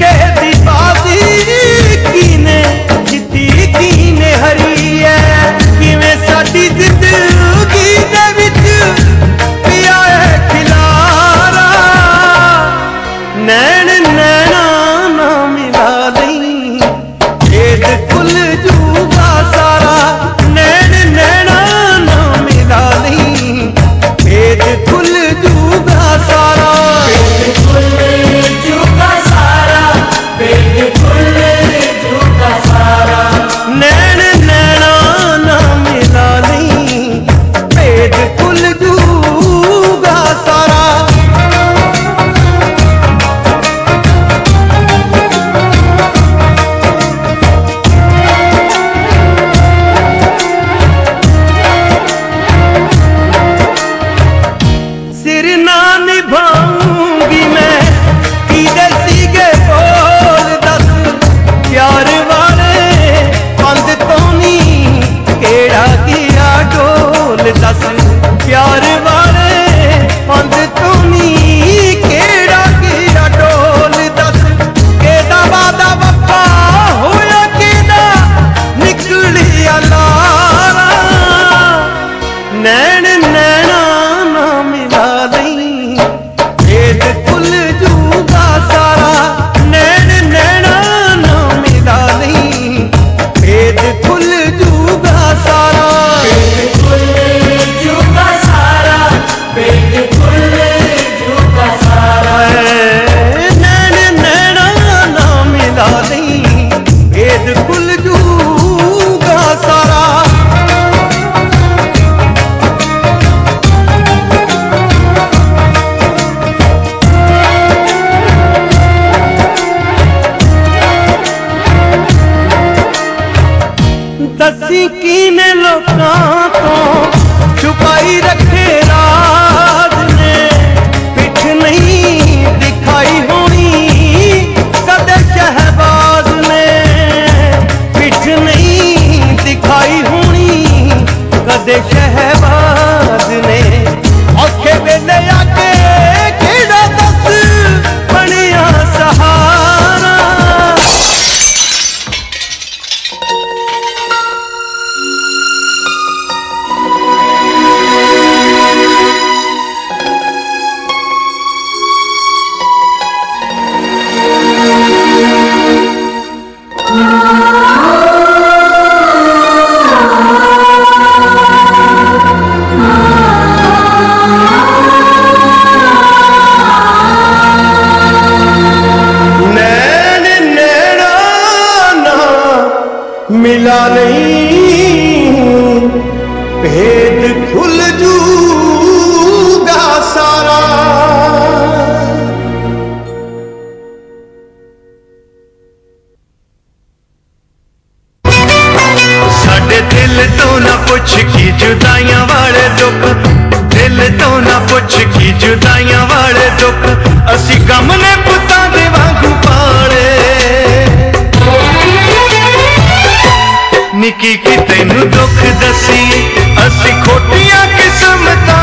कहती बाजी कीने जिती कीने हरी है किवें साडी जिंदगी दे विच पिया है खिलारा नैन नैना ना मिला लई भेद खुल जू निभा ससी की ने लोगों को छुपाई रखे राज ने। पिठ नहीं दिखाई होनी कदर शहबाज ने। पिठ नहीं दिखाई होनी कदे शह मिला नहीं ਦਿਲ ਤੋਂ ਨਾ ਪੁੱਛ ਕੀ ਜੁਦਾਈਆਂ ਵਾਲੇ ਦੁੱਖ। ਦਿਲ ਤੋਂ ਨਾ ਪੁੱਛ ਕੀ ਜੁਦਾਈਆਂ ਵਾਲੇ ਦੁੱਖ। ਅਸੀਂ ਗਮ ਨੇ ਪੁੱਤਾਂ ਦੇ ਵਾਂਗੂ ਪਾਲੇ। ਨਿੱਕੀ ਕਿਤੇ ਨੂੰ ਦੁੱਖ ਦਸੀ ਅਸੀਂ ਖੋਟੀਆਂ ਕਿਸਮਤਾਂ